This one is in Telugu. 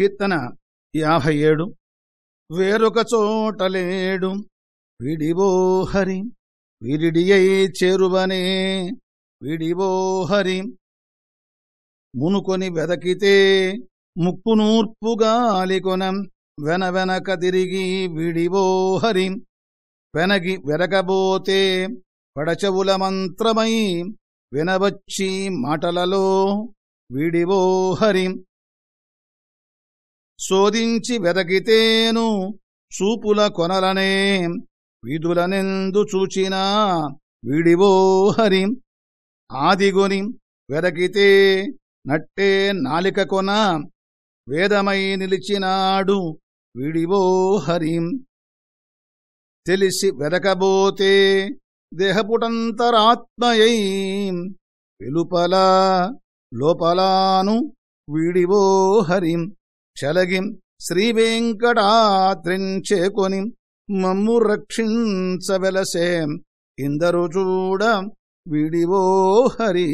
కీర్తన యాభై ఏడు వేరొక చోటలేడు విడివో హరి విరిడియై చేరువనే. విడివోహరి మునుకొని వెదకితే ముక్కునూర్పుగాలికొనం. వెన వెనక తిరిగి విడివోహరి వెనగి వెరగబోతే పడచవుల మంత్రమై వినవచ్చి మాటలలో విడివోహరి శోధించి వెదకితేను చూపుల కొనలనే విధులనెందు చూచినా విడివో హరి. ఆదిగొని వెదకితే నట్టే నాలిక కొన వేదమై నిలిచినాడు విడివో హరిం. తెలిసి వెదకబోతే దేహపుటంతరాత్మయై వెలుపల లోపలాను విడివో హరిం. చలగిం శ్రీవేంకటాత్రించేకొని మమ్ము రక్షించవెలసే. ఇందరు చూడ విడివో హరి.